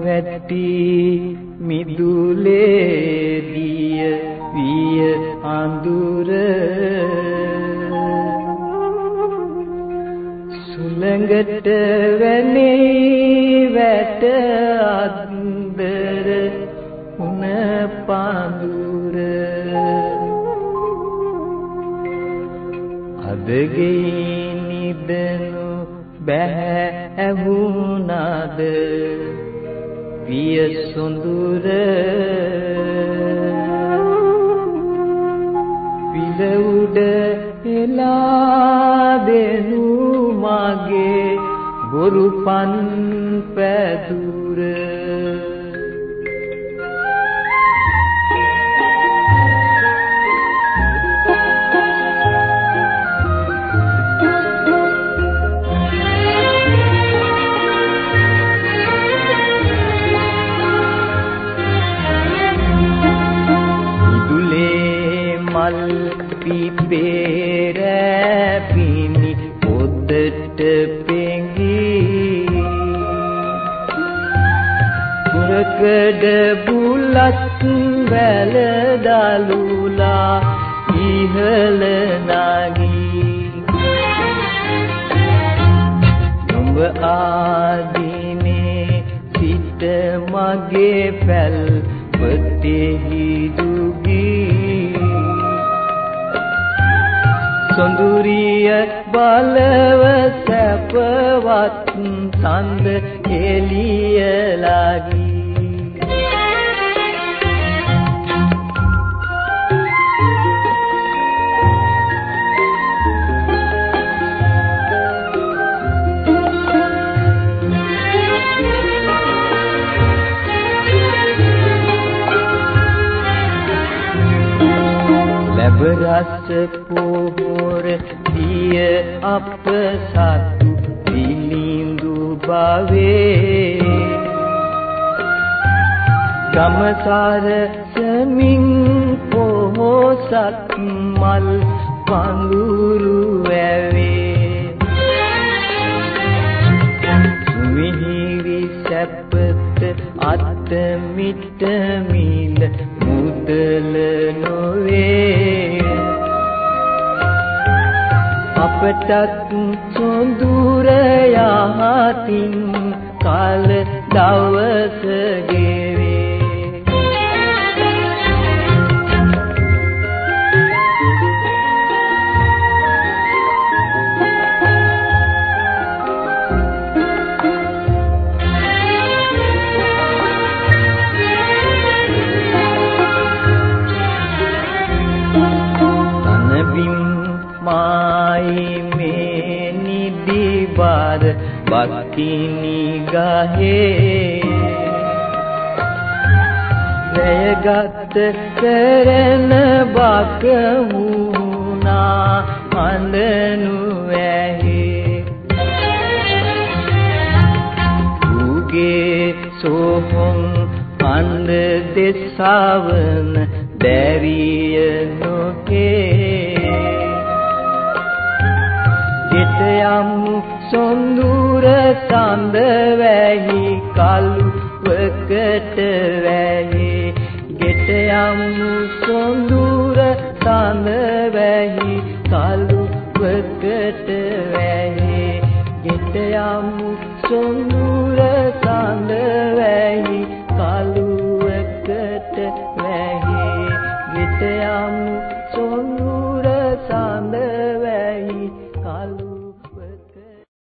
වැටි මිදුලේ දිය විය අඳුර. සුළඟට වැනේ වැට අන්දර උන පාඳුර. අදගේ නිදන බෑ ඇහුණාද පිය සොඳුර. පිල උඩ එලා දෙනු මගේ බොරු පන් පැදුර. පිපේර පිනි පොද්දට පෙඟි. කුරකඩ බුලත් වැල දලුලා ඉහළ නගී. නුඹ ආදීනේ සිට මගේ පැල් පතෙහි දුගී සොඳුරිය බලව සැපවත් සඳ එළිය ලගී රස පොහොර දිය අප සතු දිලිඳු බවේ. ගමසාර සමින් පොහොසත් මල් පඳුරු වැවේ සුමිහිරි සැපත අත් මිට මිල මුදල නොවේ අපටත් සොඳුර යහතින් කල දවස නිදිබර බක්කිනි ගහේ. වැයගත් කරන බක මුණා අඳනු ඇහි. උගේ සෝහොන් අන්ද දෙසාවන දැරිය නොකේ. ගෙට යමු සොඳුර සඳ වැහි කලු වකට වැහි ගෙට යමු සොඳුර සඳ වැහි කලු වකට වැහි ගෙට යමු සොඳුර සඳ වැහි කලු වකට වැහි ගෙට යමු